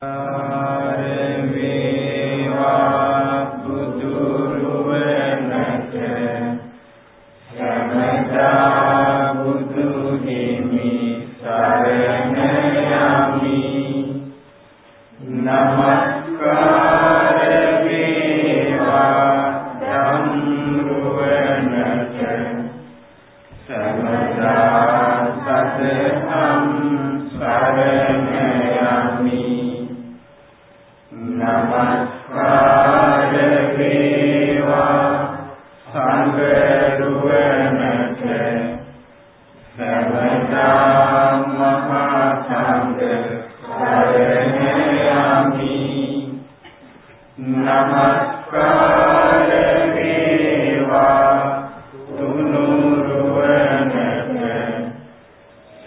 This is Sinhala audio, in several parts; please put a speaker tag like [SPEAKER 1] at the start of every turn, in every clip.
[SPEAKER 1] Uh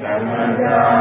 [SPEAKER 1] သမ္မာ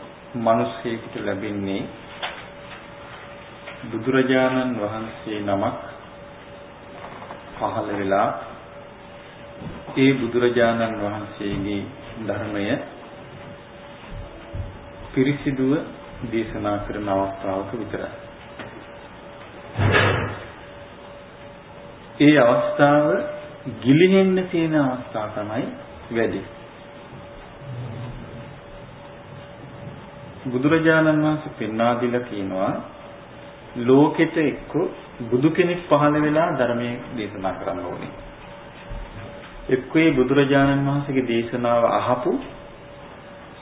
[SPEAKER 1] මිනිස්සෙකුට ලැබෙන්නේ බුදුරජාණන් වහන්සේ නමක් පහළ වෙලා ඒ බුදුරජාණන් වහන්සේගේ ධර්මය පිරිසිදුව දේශනා කරන අවස්ථාවක විතරයි. ඒ අවස්ථාව ගිලිහෙන්න තියෙන අවස්ථාව තමයි වැඩි. බුදුරජාණන් වහන්සේ පෙන්වා දීලා කියනවා ලෝකෙට එක්ක බුදු කෙනෙක් පහළ වෙලා ධර්මයේ දේශනා කරන්න ඕනේ. එක්කේ බුදුරජාණන් වහන්සේගේ දේශනාව අහපු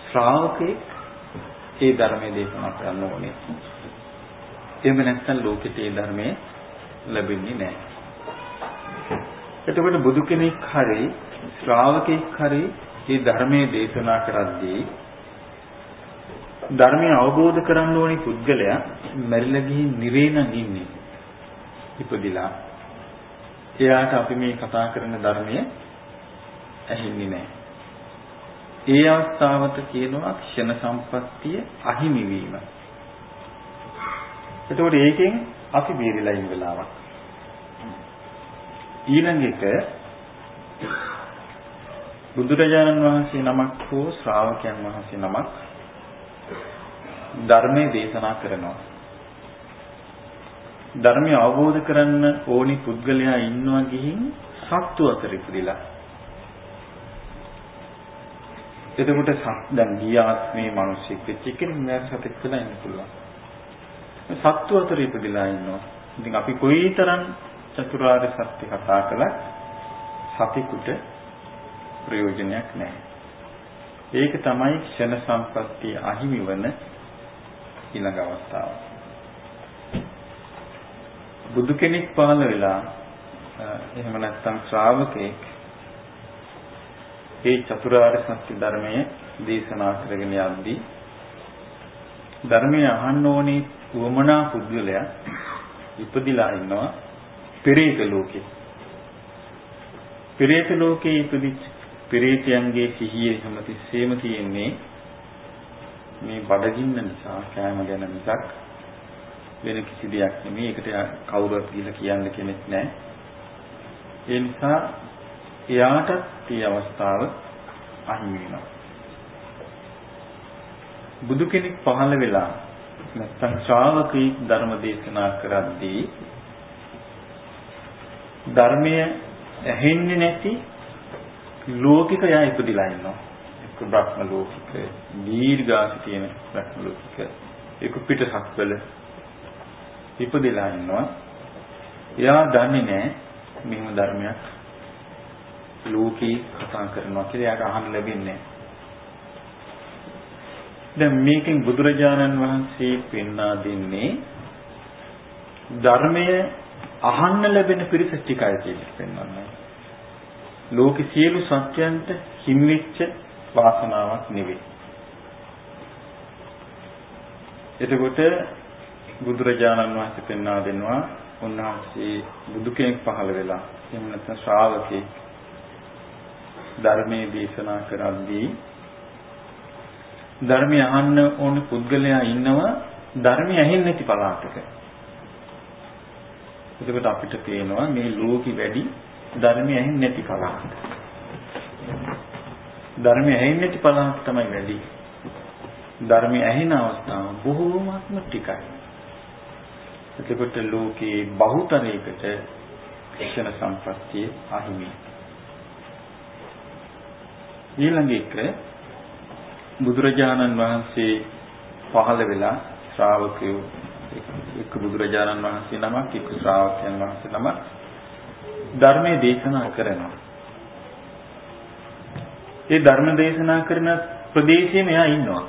[SPEAKER 1] ශ්‍රාවකෙක් ඒ ධර්මයේ දේශනා කරන්න ඕනේ. එහෙම නැත්නම් ලෝකෙට ඒ ධර්මයේ ලැබෙන්නේ නැහැ. එතකොට බුදු කෙනෙක් හරි ශ්‍රාවකෙක් හරි මේ ධර්මයේ දේශනා කරද්දී ධර්මය අවබෝධ කරගන්න ඕනි පුද්ගලයා මැරිලා ගිහින් නිරේන නින්නේ. ඉපදිලා. එයාට අපි මේ කතා කරන ධර්මය ඇහෙන්නේ නැහැ. ඒ අවස්ථාවට කියනවා ක්ෂණ සම්පත්තිය අහිමි වීම. එතකොට ඒකෙන් අපි බේරිලා ඉන්න වෙලාවක්. ඊළඟ එක බුදුරජාණන් වහන්සේ නමක් හෝ ශ්‍රාවකයන් වහන්සේ නමක් ධර්මයේ දේශනා කරනවා. ධර්මය අවබෝධ කරන්න ඕනි පුද්ගලයා ඉන්නවා ගිහින් සත්තු අතර ඉපදිලා එතකොට දැන් ගියාත්මේ මිනිස්සෙක් වෙච්ච කෙනෙක් නෑ සතෙක් වෙලා ඉන්න පුළුවන්. සත්තු අතර ඉපදිලා ඉන්නවා. ඉතින් අපි කොයිතරම් චතුරාර්ය සත්‍ය කතා කළත් සතිකුට ප්‍රයෝජනයක් නැහැ. ඒක තමයි ක්ෂණ සම්පත්තිය අහිමි වන ඊළඟ අවස්ථාව. බුදු කෙනෙක් පහළ වෙලා එහෙම නැත්නම් ශ්‍රාවකෙක් ඒ චතුරාර්ය සත්‍ය ධර්මයේ දේශනා කරගෙන යද්දී ධර්මය අහන්න ඕනේ වමනා පුද්ගලයා ඉපදිලා ඉන්නවා පෙරේත ලෝකේ. පෙරේත ලෝකේ ඉපදිච්ච පෙරේතයන්ගේ සිහියේ හැමතිස්සෙම තියෙන්නේ මේ බඩගින්න නිසා කෑම ගැන මිසක් වෙන කිසි දෙයක් නෙමෙයි. ඒකට කවුරුත් ගිහලා කියන්න කෙනෙක් නැහැ. ඒ නිසා එයාටත් මේ අවස්ථාව අහිමි වෙනවා. බුදු කෙනෙක් පහළ වෙලා නැත්නම් ශ්‍රාවකෙක් ධර්ම දේශනා කරද්දී ධර්මය ඇහෙන්නේ නැති ලෝකික යා ඉපදිලා ඉන්නවා. එක්ක බ්‍රහ්ම ලෝකික, දීර්ඝාස තියෙන බ්‍රහ්ම ලෝකික, එක්ක පිටසක්වල ඉපදිලා ඉන්නවා. එයා දන්නේ නැහැ මෙහෙම ධර්මයක් ලෝකේ කතා කරනවා කියලා එයාට අහන්න ලැබෙන්නේ දැන් මේකෙන් බුදුරජාණන් වහන්සේ පෙන්වා දෙන්නේ ධර්මය අහන්න ලැබෙන පිරිස ටිකයි කියලා පෙන්වන්නේ. ලෝකේ සියලු සත්‍යයන්ට හිමිවෙච්ච වාසනාවක් නෙවෙයි. එතකොට බුදුරජාණන් වහන්සේ පෙන්වා දෙනවා උන්වහන්සේ බුදු කෙනෙක් පහළ වෙලා එහෙම නැත්නම් ශ්‍රාවකෙක් ධර්මයේ දේශනා කරද්දී ධර්මය අහන්න ඕන පුද්ගලයා ඉන්නවා ධර්මය ඇහෙන්නේ නැති පළාතක. එතකොට අපිට පේනවා මේ ලෝකෙ වැඩි ධර්මය ඇහෙන්නේ නැති පළාත. ධර්මය ඇහෙන්නේ නැති පළාත තමයි වැඩි. ධර්මය ඇහෙන අවස්ථාව බොහෝමත්ම ටිකයි. එතකොට ලෝකේ බහුතරයකට ක්ෂණ සම්පත්තිය අහිමි. ඊළඟ එක බුදුරජාණන් වහන්සේ පහළ වෙලා ශ්‍රාවකයෝ එක් බුදුරජාණන් වහන්සේ නමක් එක් ශ්‍රාවකයන් වහන්සේ නමක් ධර්මයේ දේශනා කරනවා. ඒ ධර්ම දේශනා කරන ප්‍රදේශයේ මෙයා ඉන්නවා.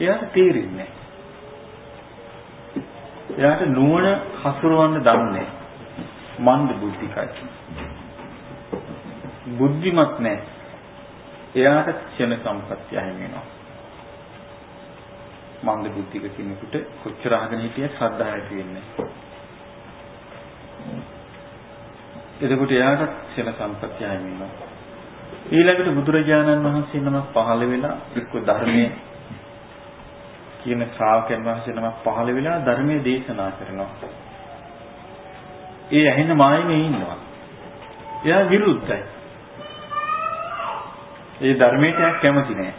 [SPEAKER 1] එයාට තේරෙන්නේ එයාට නුවණ හසුරවන්න දන්නේ මන්ද බුද්ධිකයි. බුද්ධිමත් නැහැ. එයාට ක්ෂණ සම්පත්‍ය අහිමි වෙනවා. මන්ද බුද්ධික කෙනෙකුට කොච්චර අහගෙන හිටියත් ශ්‍රද්ධාව ඇති වෙන්නේ එතකොට එයාට ක්ෂණ සම්පත්‍ය අහිමි වෙනවා. ඊළඟට බුදුරජාණන් වහන්සේ නමක් පහළ වෙලා එක්ක ධර්මයේ කියන ශ්‍රාවකයන් වහන්සේ නමක් පහළ වෙලා ධර්මයේ දේශනා කරනවා. ඒ ඇහෙන මායිමේ ඉන්නවා. එයා විරුද්ධයි. ඒ ධර්මයට කැමති නෑ.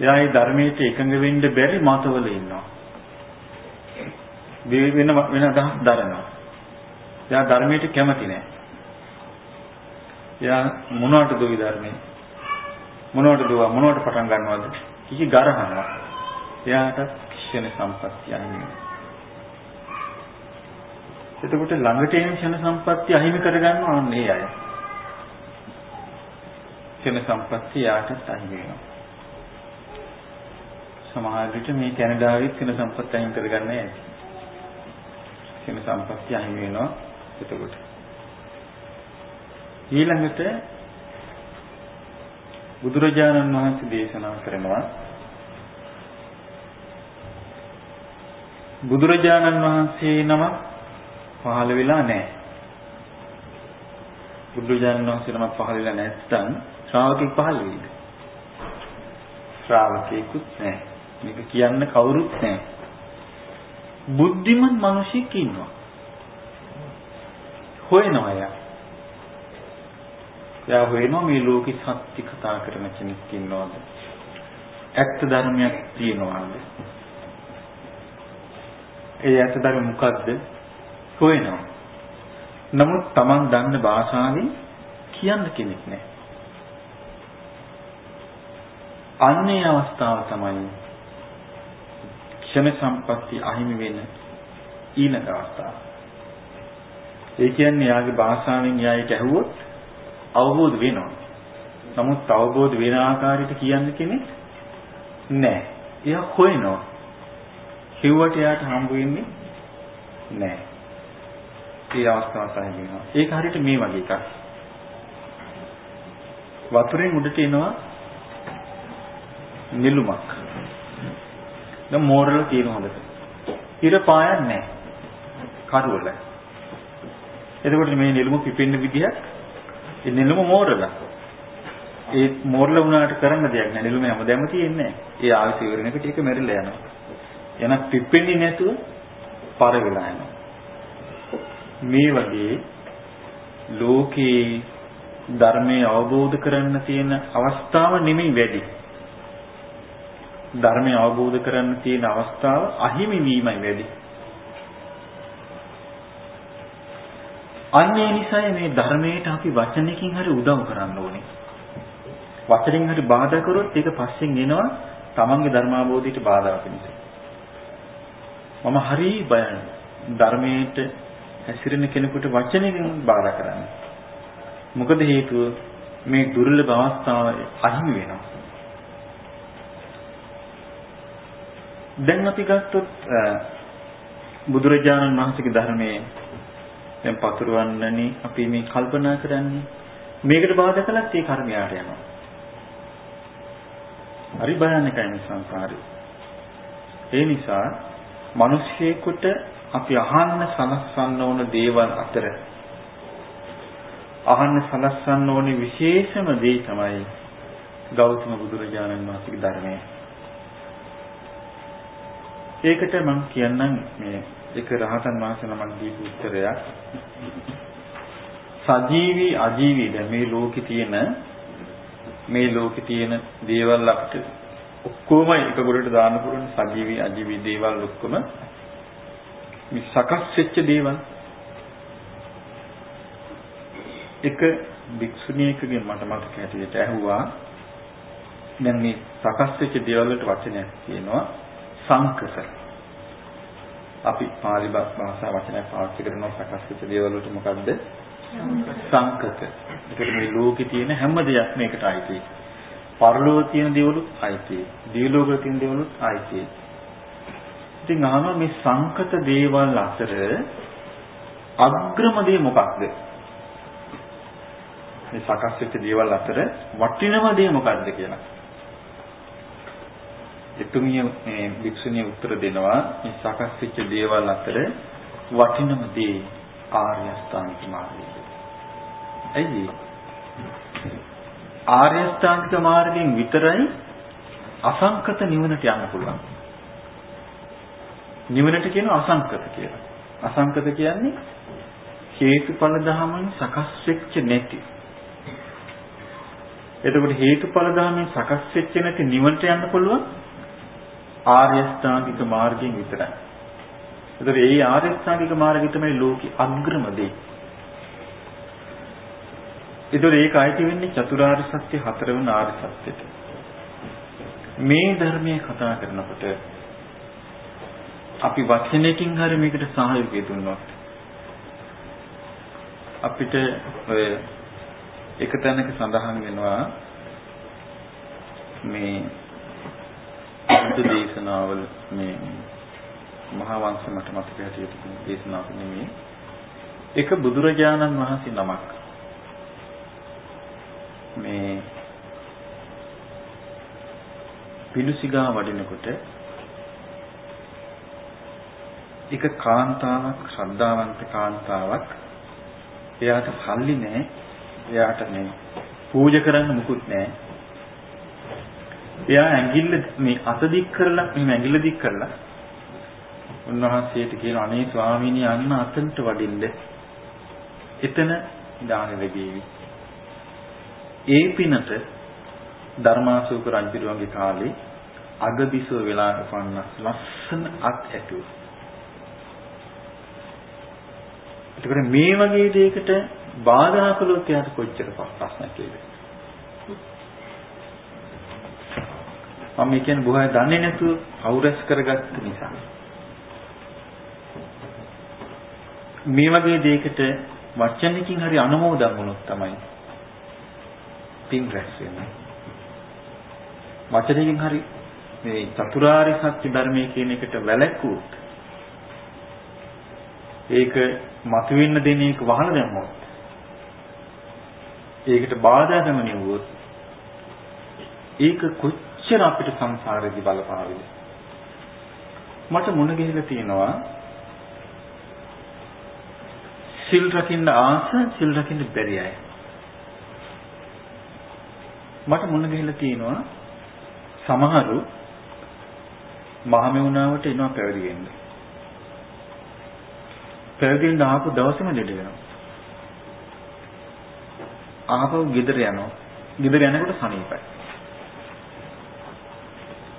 [SPEAKER 1] එයා ඒ ධර්මයට එකඟ වෙන්න බැරි මතවල ඉන්නවා. වෙන වෙන අදහස් දරනවා. එයා ධර්මයට කැමති නෑ. එයා මොනවටද ওই ධර්මයේ? මොනවටද මොනවට පටන් ගන්නවද? කිසි ගරහනවා. එයාට ක්ෂණ සම්පත්තිය අහිමි එතකොට ළඟට එන ක්ෂණ සම්පත්තිය අහිමි කරගන්නවා අන්නේ අය. ක්ෂණ සම්පත්තිය යාටත් අහිමි වෙනවා. සමහර විට මේ කැනඩාවෙත් ක්ෂණ සම්පත්තිය අහිමි කරගන්න ඇති. ක්ෂණ සම්පත්තිය අහිමි වෙනවා එතකොට. ඊළඟට බුදුරජාණන් වහන්සේ දේශනා කරනවා බුදුරජාණන් වහන්සේ නම පහළ වෙලා නැහැ. බුදුරජාණන් වහන්සේ නමක් පහළ වෙලා නැත්නම් ශ්‍රාවකෙක් පහළ වෙයිද? ශ්‍රාවකෙකුත් නැහැ. මේක කියන්න කවුරුත් නැහැ. බුද්ධිමත් මිනිසෙක් ඉන්නවා. හොයනවා යා. එයා හොයනවා මේ ලෝකෙ සත්‍ය කතා කරන කෙනෙක් ඉන්නවද? ඇත්ත ධර්මයක් තියෙනවද? ඒ ඇත්ත ධර්ම මොකද්ද? හොයනවා. නමුත් Taman දන්න භාෂාවෙන් කියන්න කෙනෙක් නැහැ. අන්නේ අවස්ථාව තමයි ක්ෂණ සම්පatti අහිමි වෙන ඊළඟ අවස්ථාව. ඒ කියන්නේ යාගේ භාෂාවෙන් යායට ඇහුවොත් අවබෝධ වෙනවා. නමුත් අවබෝධ වෙන ආකාරයට කියන්න කෙනෙක් නැහැ. එයා හොයනවා. කිව්වට එයාට හම්බ වෙන්නේ නැහැ. ඒ අවස්ථාව තමයි වෙනවා. ඒක හරියට මේ වගේ එකක්. වතුරෙන් උඩට එනවා නිලුමක්. දැන් මෝරල තියෙන හොඳට. ඉර පායන්නේ නැහැ. කරුවල. එතකොට මේ නිලුම පිපෙන්න විදිහක් ඒ නෙළුම මෝරලා. ඒ මෝරලා වුණාට කරන්න දෙයක් නෑ. නෙළුම හැමදාම තියෙන්නේ නෑ. ඒ ආවිස ඉවරනකොට ඒක මෙරිලා යනවා. එනක් පිපෙන්නේ නැතුව පර වෙලා යනවා. මේ වගේ ලෝකේ ධර්මයේ අවබෝධ කරන්න තියෙන අවස්ථාව නෙමෙයි වැඩි. ධර්මය අවබෝධ කරන්න තියෙන අවස්ථාව අහිමි වීමයි වැඩි. අන්න ඒ නිසායි මේ ධර්මයට අපි වචනකින් හරි උදව් කරන්න ඕනේ. වචනෙන් හරි බාධා කරොත් ඒක පස්සෙන් එනවා තමන්ගේ ධර්මාබෝධයට බාධා වෙනස. මම හරි බයයි. ධර්මයට හැසිරෙන කෙනෙකුට වචනයෙන් බාධා කරන්නේ. මොකද හේතුව මේ දුර්ලභ අවස්ථාව අහිමි වෙනවා. දැන් අපි ගත්තොත් බුදුරජාණන් වහන්සේගේ ධර්මයේ දැන් පතුරවන්නනේ අපි මේ කල්පනා කරන්නේ මේකට බාධා කළත් ඒ කර්මයට යනවා. හරි භයානකයි මේ සංසාරේ. ඒ නිසා මිනිස්සෙකුට අපි අහන්න සලස්වන්න ඕන දේවල් අතර අහන්න සලස්වන්න ඕනේ විශේෂම දේ තමයි ගෞතම බුදුරජාණන් වහන්සේගේ ධර්මය. ඒකට මම කියන්නම් මේ එක රහතන් වහන්සේ නමක් දීපු උත්තරයක්. සජීවී අජීවී දැන් මේ ලෝකේ තියෙන මේ ලෝකේ තියෙන දේවල් අපිට ඔක්කොම එක ගොඩට දාන්න පුළුවන්. සජීවී අජීවී දේවල් ඔක්කොම මේ සකස් වෙච්ච දේවල්. එක භික්ෂුණියකගෙන් මට මතක හැටියට ඇහුවා. දැන් මේ සකස් වෙච්ච දේවල් වලට වචනයක් කියනවා සංකස අපි පාලි භාෂා වචනයක් පාවිච්චි කරනවා සකස් වෙච්ච දේවල් වලට මොකද්ද? සංකත. ඒකට මේ ලෝකේ තියෙන හැම දෙයක් මේකට අයිතියි පරලෝකේ තියෙන දේවලුත් අයිතියි දීලෝකේ තියෙන දේවලුත් අයිතියි ඉතින් අහනවා මේ සංකත දේවල් අතර අග්‍රම දේ මොකක්ද? මේ සකස් වෙච්ච දේවල් අතර වටිනම දේ මොකක්ද කියලා. එතුමිය මේ භික්ෂුණිය උත්තර දෙනවා මේ සකස් වෙච්ච දේවල් අතර වටිනම දේ ආර්ය අෂ්ටාංගික මාර්ගය. ඇයි ආර්ය අෂ්ටාංගික මාර්ගයෙන් විතරයි අසංකත නිවනට යන්න පුළුවන්. නිවනට කියනවා අසංකත කියලා. අසංකත කියන්නේ හේතුඵල ධමයන් සකස් වෙච්ච නැති එතකොට හේතුඵල ධර්මයෙන් සකස් වෙච්ච නැති නිවනට යන්න පුළුවන් ආර්ය ශ්‍රාන්තික මාර්ගයෙන් විතරයි. ඒතර ඒ ආර්ය ශ්‍රාන්තික මාර්ගය තමයි ලෝකේ අග්‍රම දේ. ඒතර ඒක අයිති වෙන්නේ චතුරාර්ය සත්‍ය හතරවෙනි ආර්ය සත්‍යෙට. මේ ධර්මයේ කතා කරනකොට අපි වචනයකින් හරි මේකට සහයෝගය දුන්නොත් අපිට ඔය එක තැනක සඳහන් වෙනවා මේ බුද්ධ දේශනාවල මේ මහා වංශ මට මතක හැටියට දේශනාවක් නෙමෙයි එක බුදුරජාණන් වහන්සේ නමක් මේ පිළුසිගා වඩිනකොට එක කාන්තාවක් ශ්‍රද්ධාවන්ත කාන්තාවක් එයාට සල්ලි නැහැ එයාට මේ පූජා කරන්න මුකුත් නැහැ. එයා ඇඟිල්ල මේ අත දික් කරලා මේ ඇඟිල්ල දික් කරලා උන්වහන්සේට කියන අනේ ස්වාමීනි අන්න අතන්ට වඩින්න. එතන දාන ලැබේවි. ඒ පිනට ධර්මාශෝක රජුගේ කාලේ අගබිසෝ වෙලා උපන්න ලස්සන අත් ඇතුව. එතකොට මේ වගේ දෙයකට බාධා කළොත් එයාට කොච්චර ප්‍රශ්නයක් වේද? මම කියන්නේ බොහෝ දන්නේ නැතුව අවුරස් කරගත්ත නිසා. මේ වගේ දෙයකට වචනකින් හරි අනුමෝදන් වුණොත් තමයි පින් රැස් වෙන්නේ. වචනකින් හරි මේ චතුරාර්ය සත්‍ය ධර්මයේ කියන එකට වැළැක්වුවොත් ඒක මතුවෙන්න දෙන එක වහලා දැම්මොත් ඒකට බාධා ගමනියුවොත් ඒක කොච්චර අපිට සංසාරේදී බලපාවිද මට මුණ ගැහිලා තියෙනවා සිල් රකින්න ආස සිල් රකින්න බැරි අය මට මුණ ගැහිලා තියෙනවා සමහරු මහමෙවුනාවට එනවා පැවිදි වෙන්න පැවිදි වෙන්න ආපු දවසේම ලෙඩ වෙනවා ආපහු ගෙදර යනවා. ගෙදර යනකොට සනීපයි.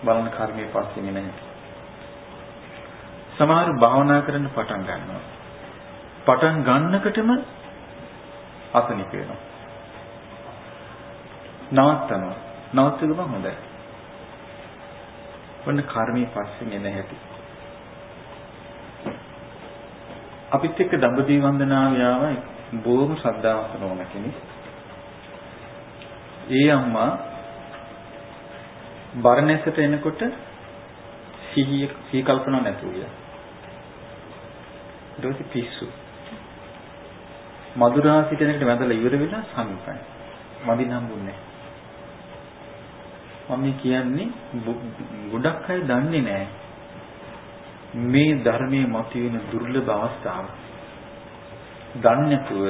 [SPEAKER 1] බලන කර්මයේ පස්සේ නැහැ. සමහර භාවනා කරන්න පටන් ගන්නවා. පටන් ගන්නකොටම අසනීප වෙනවා. නවත්තනවා. නවත්තගම හොඳයි. ඔන්න කර්මයේ පස්සේ එන හැටි. අපිත් එක්ක දඹදිව වන්දනාව යාව බොහොම ශ්‍රද්ධාවන්ත නොවන කෙනෙක්. ඒ අම්මා බරණැසට එනකොට සිහිය සී කල්පනා නැතුව ගියා. ඊට පස්සේ පිස්සු. මදුරා සිටනකට වැඳලා ඉවර වෙලා සමීපයි. මදින් හම්බුන්නේ මම කියන්නේ ගොඩක් අය දන්නේ නැහැ. මේ ධර්මයේ මතුවෙන දුර්ලභ අවස්ථාව. දන්නේ නැතුව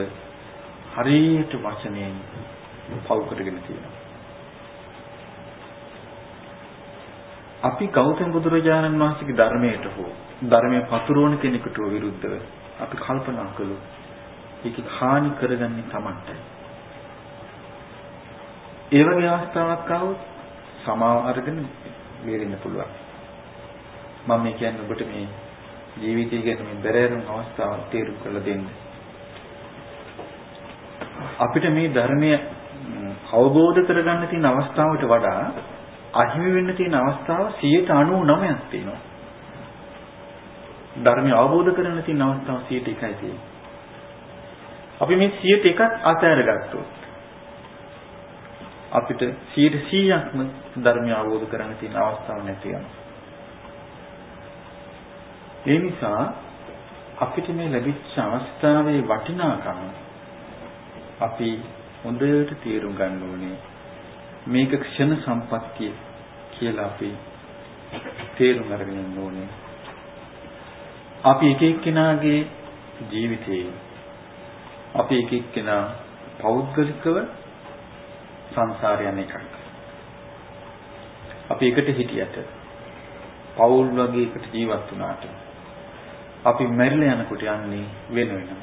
[SPEAKER 1] හරියට වචනයෙන් පව් කරගෙන තියෙනවා. අපි ගෞතම බුදුරජාණන් වහන්සේගේ ධර්මයට හෝ ධර්මයේ පතුරවන කෙනෙකුට විරුද්ධව අපි කල්පනා කළොත් ඒක හානි කරගන්නේ Tamanටයි. ඒ වගේ අවස්ථාවක් ආවොත් සමාව අරගෙන බේරෙන්න පුළුවන්. මම මේ කියන්නේ ඔබට මේ ජීවිතය ගැන මේ බැරෑරුම් අවස්ථාව තේරුම් කරලා දෙන්න. අපිට මේ ධර්මය අවබෝධ කරගන්න තියෙන අවස්ථාවට වඩා අහිමි වෙන්න තියෙන අවස්ථාව 99ක් තියෙනවා. ධර්මය අවබෝධ කරගන්න තියෙන අවස්ථාව 101යි තියෙන්නේ. අපි මේ 101ක් අතහැරගත්තොත් අපිට 100%ක්ම ධර්මය අවබෝධ කරගන්න තියෙන අවස්ථාවක් නැති යනවා. ඒ නිසා අපිට මේ ලැබිච්ච අවස්ථාවේ වටිනාකම අපි හොඳට තේරුම් ගන්න ඕනේ. මේක ක්ෂණ සම්පත්තිය කියලා අපි තේරුම් අරගෙන ඉන්න ඕනේ. අපි එක එක්කෙනාගේ ජීවිතේ අපි එක එක්කෙනා පෞද්ගලිකව සංසාරයන් එකක්. අපි එකට හිටියට පෞල් වගේ එකට ජීවත් වුණාට අපි මැරිලා යනකොට යන්නේ වෙන වෙනම.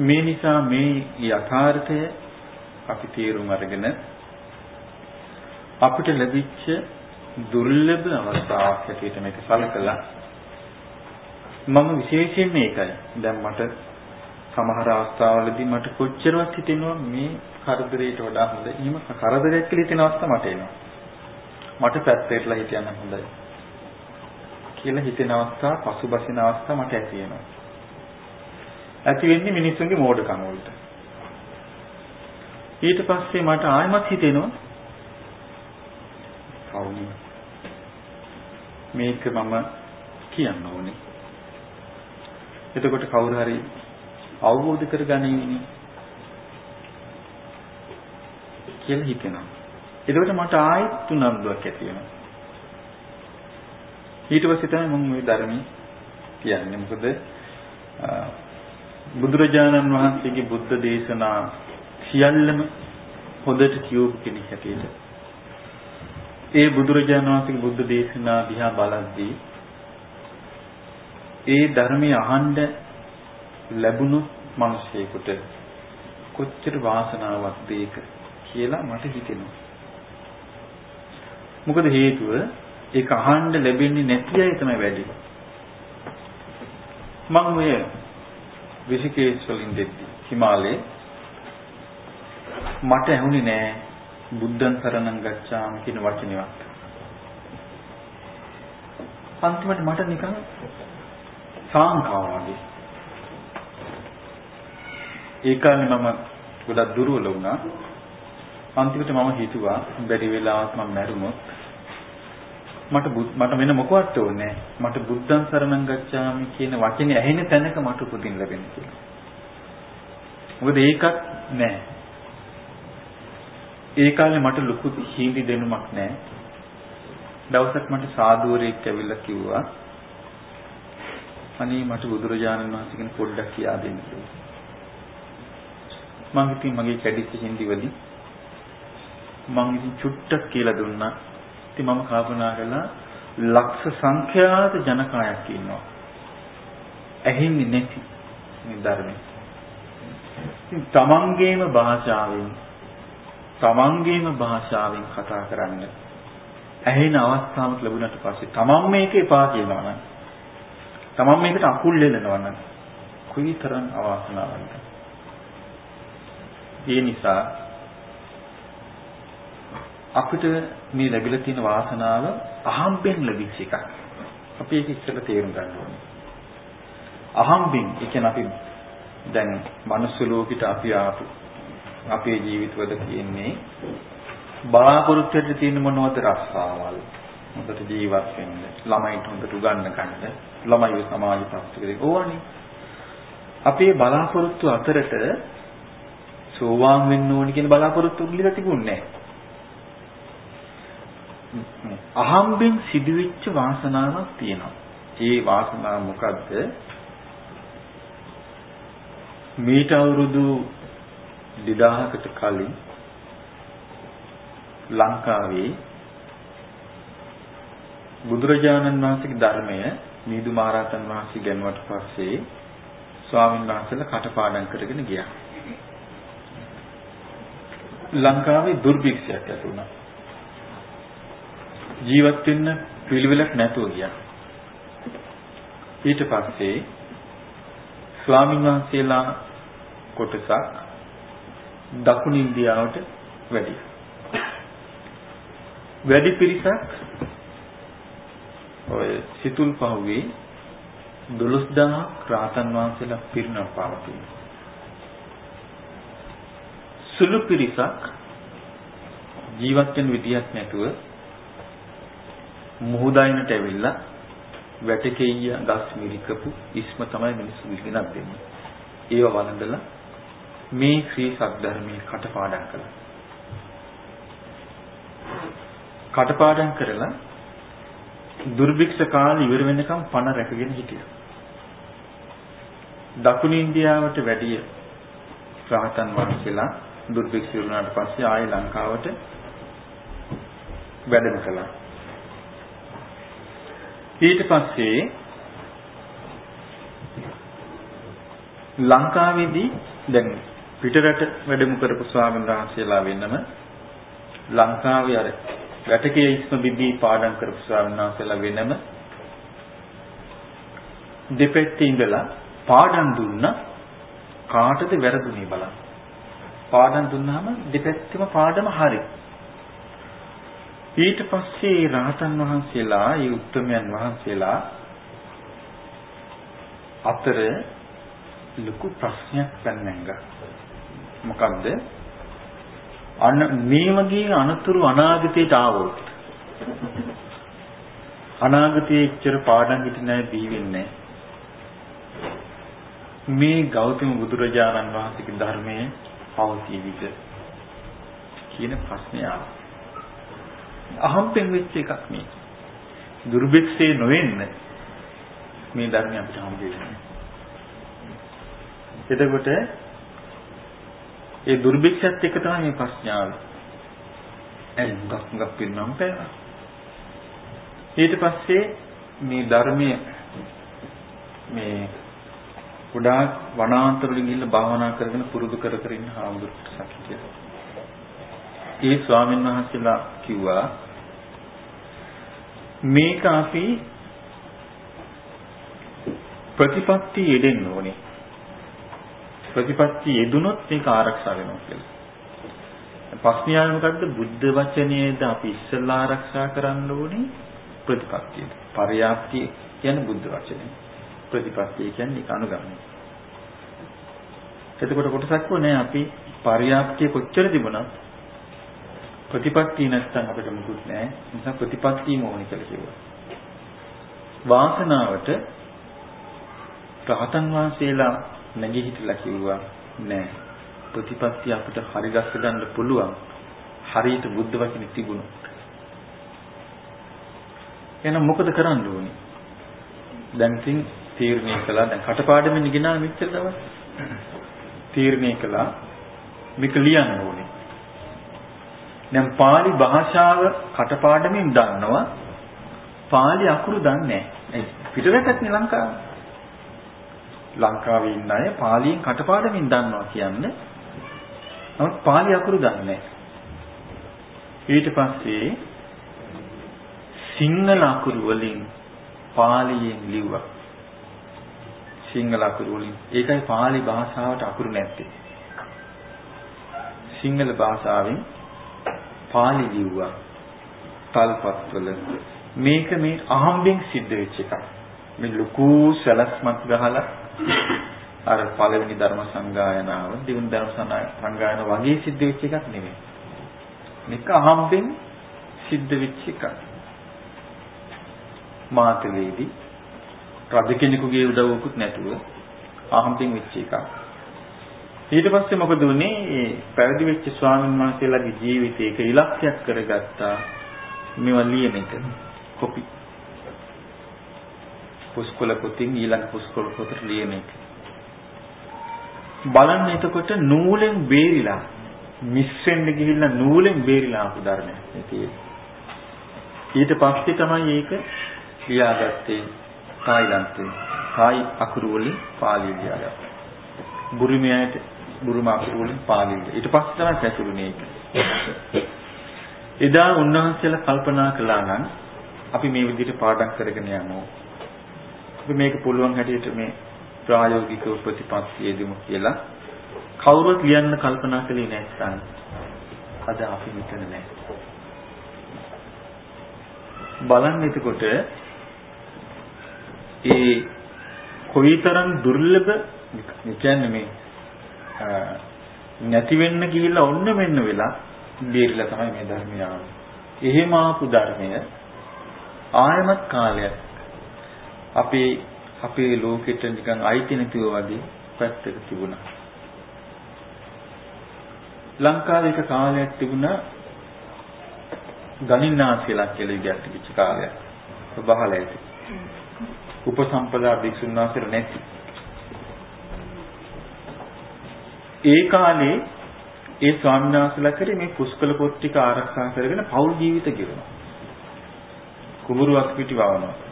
[SPEAKER 1] මේ නිසා මේ යථාර්ථය අපි තේරුම් අරගෙන අපිට ලැබිච්ච දුර්ලභ අවස්ථාවක් හැටියට මේක සලකලා මම විශේෂයෙන් මේකයි දැන් මට සමහර අවස්ථාවලදී මට කොච්චරවත් හිතෙනවා මේ කරදරයට වඩා හොඳ. එහෙම කරදරයක් කියලා හිතෙන අවස්ථා මට එනවා. මට පැත්තටලා හිටියනම් හොඳයි. කියලා හිතෙන අවස්ථා, පසුබසින අවස්ථා මට ඇති වෙනවා. ඇති වෙන්නේ මිනිස්සුන්ගේ මෝඩකම වලට. ඊට පස්සේ මට ආයෙමත් හිතෙනවා කවුනි මේක මම කියන්න ඕනේ. එතකොට කවුරු හරි අවබෝධ කරගනිමිනි කියලා හිතෙනවා. එතකොට මට ආයෙත් උනන්දුවක් ඇති වෙනවා. ඊට පස්සේ තමයි මම මේ ධර්මී කියන්නේ. මොකද බුදුරජාණන් වහන්සේගේ බුද්ධ දේශනා සියල්ලම හොඳට කියවපු කෙනෙක් හැටියට ඒ බුදුරජාණන් වහන්සේගේ බුද්ධ දේශනා දිහා බලද්දී ඒ ධර්මය අහන්න ලැබුණු මිනිසෙකුට කොච්චර වාසනාවක්ද ඒක කියලා මට හිතෙනවා. මොකද හේතුව ඒක අහන්න ලැබෙන්නේ නැති අය තමයි වැඩි. මම ඔය විසිකේස් වලින් දෙද්දි හිමාලයේ මට ඇහුනේ නෑ බුද්ධං සරණං ගච්ඡාම කියන වචනේවත්. අන්තිමට මට නිකන් සාංකාව වගේ. ඒ කාලේ මම ගොඩක් දුර්වල වුණා. අන්තිමට මම හිතුවා බැරි වෙලාවක් මම මැරුණොත් මට මට වෙන මොකවත් ඕනේ මට බුද්ධං සරණං ගච්ඡාමි කියන වචනේ ඇහෙන තැනක මට උපදින්න ලැබෙන්න කියලා. මොකද ඒකත් නැහැ. ඒ කාලේ මට ලොකු හිඳි දෙනුමක් නැහැ. දවසක් මට සාදුවරයෙක් ඇවිල්ලා කිව්වා අනේ මට බුදුරජාණන් වහන්සේ ගැන පොඩ්ඩක් කියා දෙන්න කියලා. මම ඉතින් මගේ කැඩිච්ච හිඳි වලින් මම ඉතින් චුට්ටක් කියලා දුන්නා. ඉතින් මම කල්පනා කළා ලක්ෂ සංඛ්‍යාත ජනකායක් ඉන්නවා. ඇහෙන්නේ නැති මේ ධර්මය. ඉතින් තමන්ගේම භාෂාවෙන් තමන්ගේම භාෂාවෙන් කතා කරන්න ඇහෙන අවස්ථාවක් ලැබුණාට පස්සේ තමන් මේක එපා කියනවා නම් තමන් මේකට අකුල් දෙනවා නම් කුයිතරම් අවාසනාවන්ත. ඒ නිසා අපිට මේ ලැබිලා තියෙන වාසනාව අහම්බෙන් ලැබිච්ච එකක්. අපි ඒක ඉස්සෙල්ලා තේරුම් ගන්න ඕනේ. අහම්බින් ඒ කියන්නේ අපි දැන් මනුස්ස ලෝකෙට අපි ආපු අපේ ජීවිතවල තියෙන්නේ බලාපොරොත්තු වෙන්න තියෙන මොනවද රස්සාවල් හොඳට ජීවත් වෙන්න ළමයින්ට හොඳට උගන්න ගන්න ළමයිව සමාජ පස්තුකේ ඕවනේ අපේ බලාපොරොත්තු අතරට සෝවාන් වෙන්න ඕනි කියන බලාපොරොත්තු උගලිලා තිබුණේ නැහැ. අහම්බෙන් සිදුවෙච්ච වාසනාවක් තියෙනවා. ඒ වාසනාව මොකද්ද? මීට අවුරුදු 2000කට කලින් ලංකාවේ බුදුරජාණන් වහන්සේගේ ධර්මය මිහිඳු මහරහතන් වහන්සේ ගැනුවට පස්සේ ස්වාමීන් වහන්සේලා කටපාඩම් කරගෙන ගියා. ලංකාවේ දුර්භික්ෂයක් ඇති වුණා. ජීවත් වෙන්න පිළිවෙලක් නැතුව ගියා. ඊට පස්සේ ස්වාමීන් වහන්සේලා කොටසක් දකුණු ඉන්දියාවට වැඩි. වැඩි පිරිසක් ඔය සිතුල් පහුවේ 12000ක් රාතන් වහන්සේලා පිරිනව පාවතින. සුළු පිරිසක් ජීවත් වෙන විදියක් නැතුව මුහුදයිනට ඇවිල්ලා වැටකෙయ్య ගස් මිරිකපු ඉස්ම තමයි මිනිස්සු විගණක් දෙන්නේ. ඒව වළඳලා මේ ශ්‍රී සද්ධර්මයේ කටපාඩම් කළා. කටපාඩම් කරලා දුර්භික්ෂ කාලේ ඉවර වෙනකම් පණ රැකගෙන හිටියා. දකුණු ඉන්දියාවට වැඩිය රාහතන් වහන්සේලා දුර්භික්ෂ වුණාට පස්සේ ආයෙ ලංකාවට වැඩම කළා. ඊට පස්සේ ලංකාවේදී දැන් පිටරට වැඩම කරපු ස්වාමීන් වහන්සේලා වෙනම ලංකාවේ අර වැටකේ ඉස්ම බිබී පාඩම් කරපු ස්වාමීන් වහන්සේලා වෙනම දෙපැත්තේ ඉඳලා පාඩම් දුන්න කාටද වැරදුනේ බලන්න. පාඩම් දුන්නාම දෙපැත්තෙම පාඩම හරි. ඊට පස්සේ රහතන් වහන්සේලා, ඒ උත්තමයන් වහන්සේලා අතර ලොකු ප්‍රශ්නයක් පැනනංගා. මොකද්ද? අන මේ වගේ අනතුරු අනාගතයට ආවොත් අනාගතයේ ඉච්චර පාඩම් හිටින්නේ නැහැ බී වෙන්නේ මේ ගෞතම බුදුරජාණන් වහන්සේගේ ධර්මයේ පවතිවිද කියන ප්‍රශ්නය අහම්පෙන් වෙච්ච එකක් මේ දුර්භික්ෂේ නොවෙන්න මේ ධර්මය අපිට හම්බ වෙන්නේ එතකොට ඒ දුර්භික්ෂයත් එක තමයි මේ ප්‍රශ්න ආවේ. ඇයි මුගක් මුගක් පින්නම් පෑවා. ඊට පස්සේ මේ ධර්මයේ මේ ගොඩාක් වනාන්තර වලින් ගිහිල්ලා භාවනා කරගෙන පුරුදු කර කර ඉන්න හාමුදුරුවෝ සක්කිය. ඒ ස්වාමීන් වහන්සේලා කිව්වා මේක අපි ප්‍රතිපත්ති යෙදෙන්න ඕනේ. ප්‍රතිපත්ති යෙදුනොත් මේක ආරක්ෂා වෙනවා කියලා. ප්‍රශ්නය මොකද්ද? බුද්ධ වචනයේද අපි ඉස්සෙල්ලා ආරක්ෂා කරන්න ඕනේ ප්‍රතිපත්තියද? පරයාප්තිය කියන්නේ බුද්ධ වචනේ. ප්‍රතිපත්තිය කියන්නේ ඒක අනුගමනය. එතකොට කොටසක් වුණේ අපි පරයාප්තිය කොච්චර තිබුණත් ප්‍රතිපත්තිය නැත්නම් අපිට මුකුත් නැහැ. නිසා ප්‍රතිපත්තියම ඕනේ කියලා කිව්වා. වාසනාවට රහතන් වහන්සේලා නැගී හිටලා කිව්වා නෑ. ප්‍රතිපත්තිය අපිට හරි ගස්ස ගන්න පුළුවන්. හරියට බුද්ධ වචනේ තිබුණොත්. එහෙනම් මොකද කරන්න ඕනේ? දැන් ඉතින් තීරණය කළා. දැන් කටපාඩමින් ඉගෙනා මෙච්චර දවස්. තීරණය කළා. මේක ලියන්න ඕනේ. දැන් pāli භාෂාව කටපාඩමින් දන්නවා. pāli අකුරු දන්නේ නැහැ. පිටරටත් නේ ලංකාවේ. ලංකාවේ ඉන්න අය පාලියෙන් කටපාඩමින් දන්නවා කියන්නේ. නමුත් පාලි අකුරු දන්නේ ඊට පස්සේ සිංහල අකුරු වලින් පාලියෙන් ලිව්වා. සිංහල අකුරු වලින්. ඒකයි පාලි භාෂාවට අකුරු නැත්තේ. සිංහල භාෂාවෙන් පාලි ලිව්වා. තල්පත්වල මේක මේ අහම්බෙන් සිද්ධ වෙච්ච එකක්. මේ ලুকু සැලස්මක් ගහලා අර පළවෙනි ධර්ම සංගායනාව, දිවුන් ධර්ම සංගායන වගේ සිද්ධ වෙච්ච එකක් නෙමෙයි. මේක අහම්බෙන් සිද්ධ වෙච්ච එකක්. මාතලේදී රජ කෙනෙකුගේ උදව්වකුත් නැතුව අහම්බෙන් වෙච්ච එකක්. ඊට පස්සේ මොකද වුනේ? මේ පැවිදි වෙච්ච ස්වාමීන් වහන්සේලාගේ ජීවිතේක ඉලක්කයක් කරගත්තා මේවා ලියන එක. කොපි. පුස්කොළ පොතින් ඊළඟ පුස්කොළ පොතට ලියන එක. බලන්න එතකොට නූලෙන් බේරිලා මිස් වෙන්න ගිහිල්ලා නූලෙන් බේරිලා ආපු ධර්මයක් ඊට පස්සේ තමයි ඒක ලියාගත්තේ තායිලන්තේ. තායි අකුරු වලින් පාලි ලියාගත්තා. බුරුමයට බුරුම අකුරු වලින් පාලි ඊට පස්සේ තමයි පැතුරුනේ ඒක. එදා උන්වහන්සේලා කල්පනා කළා නම් අපි මේ විදිහට පාඩම් කරගෙන යමු. අපි මේක පුළුවන් හැටියට මේ ප්‍රායෝගිකව ප්‍රතිපත්තිය දෙමු කියලා කවුරුත් ලියන්න කල්පනා කළේ නැත්නම් අද අපි මෙතන නැහැ. බලන්න එතකොට ඒ කොයිතරම් දුර්ලභ කියන්නේ මේ නැති වෙන්න ගිහිල්ලා ඔන්න මෙන්න වෙලා බේරිලා තමයි මේ ධර්මය ආවේ. එහෙම ආපු ධර්මය ආයමත් කාලයක් අපේ අපේ ලෝකෙට නිකන් අයිති නැතිව වගේ පැත්තක තිබුණා. ලංකාවේ එක කාලයක් තිබුණා ගණින්නාසියලා කියලා ඉගැත් තිබිච්ච කාලයක්. බහල ඇති. උපසම්පදා භික්ෂුන් වහන්සේලා නැති. ඒ කාලේ ඒ ස්වාමීන් වහන්සේලා කරේ මේ පුස්කල පොත් ටික ආරක්ෂා කරගෙන පෞල් ජීවිත ගෙවනවා. කුඹුරුවක් පිටි වවනවා.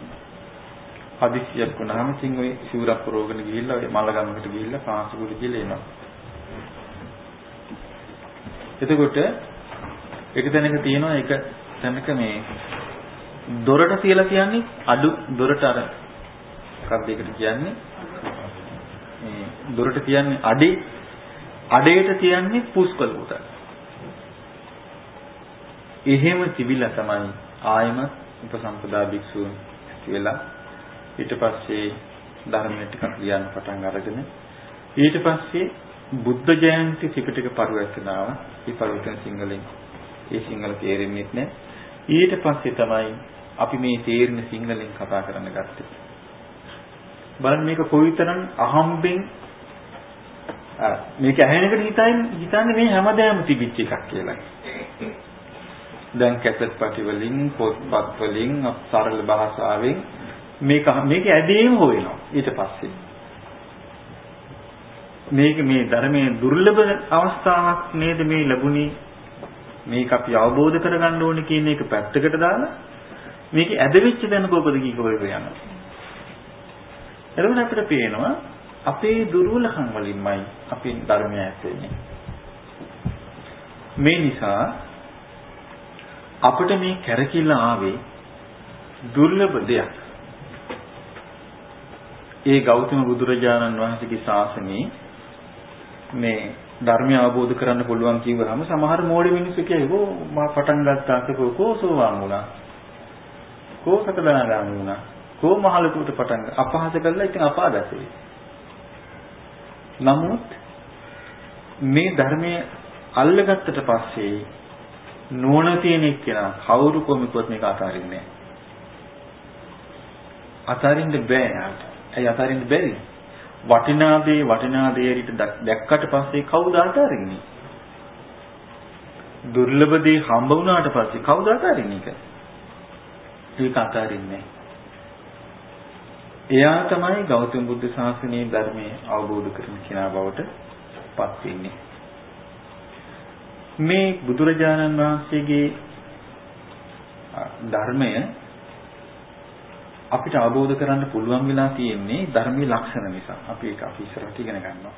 [SPEAKER 1] හදිස්සියක් වුණාම ඉතින් ওই සිවුරක් පුරවගෙන ගිහිල්ලා ওই මලගමකට ගිහිල්ලා පාසුකුරු කියලා එනවා. එතකොට එක තැනක තියෙනවා එක තැනක මේ දොරට කියලා කියන්නේ අඩු දොරට අර මොකක්ද ඒකට කියන්නේ මේ දොරට කියන්නේ අඩේ අඩේට කියන්නේ පුස්කොළ උට. එහෙම තිබිලා තමයි ආයම උපසම්පදා භික්ෂුන් කියලා ඊට පස්සේ ධර්මයේ ටිකක් ලියන්න පටන් අරගෙන ඊට පස්සේ බුද්ධ ජයන්ති ත්‍රිපිටක පරිවර්තනාව. ඒ පරිවර්තන සිංහලෙන් ඒ සිංහල තේරෙන්නේ නැහැ. ඊට පස්සේ තමයි අපි මේ තේරෙන සිංහලෙන් කතා කරන්න ගත්තේ. බලන්න මේක කොයිතරම් අහම්බෙන් මේක ඇහෙන එකට හිතන්නේ හිතන්නේ මේ හැමදාම තිබිච්ච එකක් කියලා. දැන් කැසට් පටි වලින් පොත්පත් වලින් සරල භාෂාවෙන් මේක මේක ඇදීම හොයනවා ඊට පස්සේ. මේක මේ ධර්මයේ දුර්ලභ අවස්ථාවක් නේද මේ ලැබුණේ මේක අපි අවබෝධ කරගන්න ඕනේ කියන එක පැත්තකට දාලා මේක ඇදවිච්ච දැන කොහොමද කීකවල යනවා. එතකොට අපිට පේනවා අපේ දුර්වලකම් වලින්මයි අපි ධර්මය ඇසෙන්නේ. මේ නිසා අපිට මේ කැරකිල්ල ආවේ දුර්ලභ දෙයක්. ඒ ගෞතම බුදුරජාණන් වහන්සේගේ ශාසනයේ මේ ධර්මය අවබෝධ කරන්න පුළුවන් කිව්වහම සමහර මෝඩ මිනිස්සු කියයි මා පටන් ගත්තා කෝ කෝසෝවාන් වුණා. කෝසකදාගාමි වුණා. කෝ මහලකුට පටන් අපහාස කළා ඉතින් අපාගතේ. නමුත් මේ ධර්මයේ අල්ලගත්තට පස්සේ නුවණ තියෙන එක්කෙනා කවුරු කොමිකුවත් මේක අතාරින්නේ නැහැ. අතාරින්න බෑ යාට. ඇයි අතාරින්න බැරි? වටිනා දේ වටිනා දේට දැක්කට පස්සේ කවුද අතාරින්නේ? දුර්ලභ දේ හම්බ වුණාට පස්සේ කවුද අතාරින්නේ ඒක? ඒක අතාරින්නේ එයා තමයි ගෞතම බුදු සාසනයේ ධර්මයේ අවබෝධ කරන කෙනා බවට පත් වෙන්නේ. මේ බුදුරජාණන් වහන්සේගේ ධර්මය අපිට අවබෝධ කරන්න පුළුවන් වෙලා තියෙන්නේ ධර්මයේ ලක්ෂණ නිසා. අපි ඒක අපි ඉස්සරහට ඉගෙන ගන්නවා.